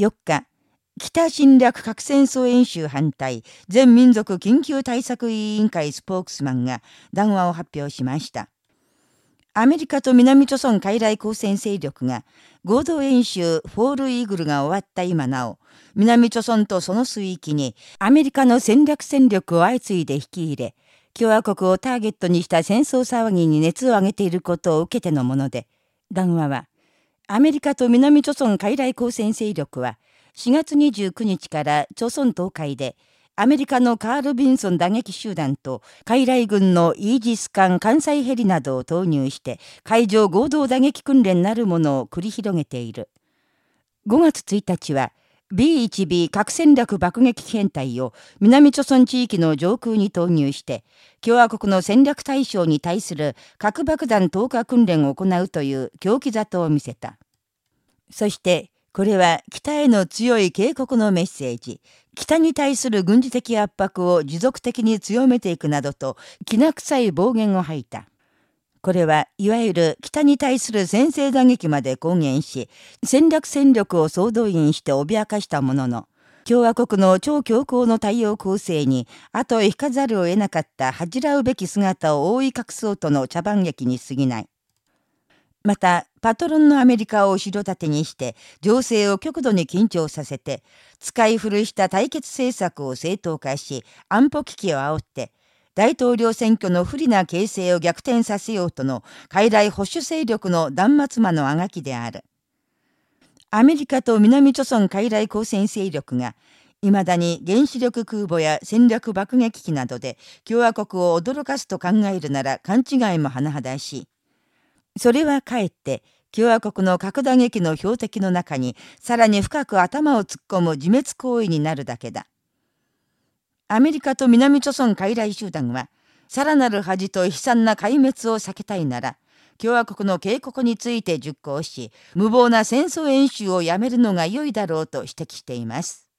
4日、北侵略核戦争演習反対全民族緊急対策委員会スポークスマンが談話を発表しました。アメリカと南朝鮮海来交戦勢力が合同演習フォールイーグルが終わった今なお、南朝鮮とその水域にアメリカの戦略戦力を相次いで引き入れ、共和国をターゲットにした戦争騒ぎに熱を上げていることを受けてのもので、談話は、アメリカと南朝鮮海来交戦勢力は、4月29日から朝鮮東海で、アメリカのカール・ビンソン打撃集団と海来軍のイージス艦関西ヘリなどを投入して海上合同打撃訓練なるものを繰り広げている。5月1日は B1B 核戦略爆撃編隊を南朝鮮地域の上空に投入して共和国の戦略対象に対する核爆弾投下訓練を行うという狂気沙汰を見せた。そしてこれは北への強い警告のメッセージ、北に対する軍事的圧迫を持続的に強めていくなどと、きな臭い暴言を吐いた。これはいわゆる北に対する先制打撃まで公言し、戦略戦力を総動員して脅かしたものの、共和国の超強硬の対応構成に後を引かざるを得なかった恥じらうべき姿を覆い隠そうとの茶番劇に過ぎない。また、パトロンのアメリカを後ろ盾にして、情勢を極度に緊張させて、使い古した対決政策を正当化し、安保危機を煽って、大統領選挙の不利な形勢を逆転させようとの海外保守勢力の断末魔のあがきである。アメリカと南朝鮮海来交戦勢力が、未だに原子力空母や戦略爆撃機などで共和国を驚かすと考えるなら勘違いも甚だしい。それはかえって共和国の核打撃の標的の中にさらに深く頭を突っ込む自滅行為になるだけだ。アメリカと南朝鮮傀儡集団は、さらなる恥と悲惨な壊滅を避けたいなら、共和国の警告について熟考し、無謀な戦争演習をやめるのが良いだろうと指摘しています。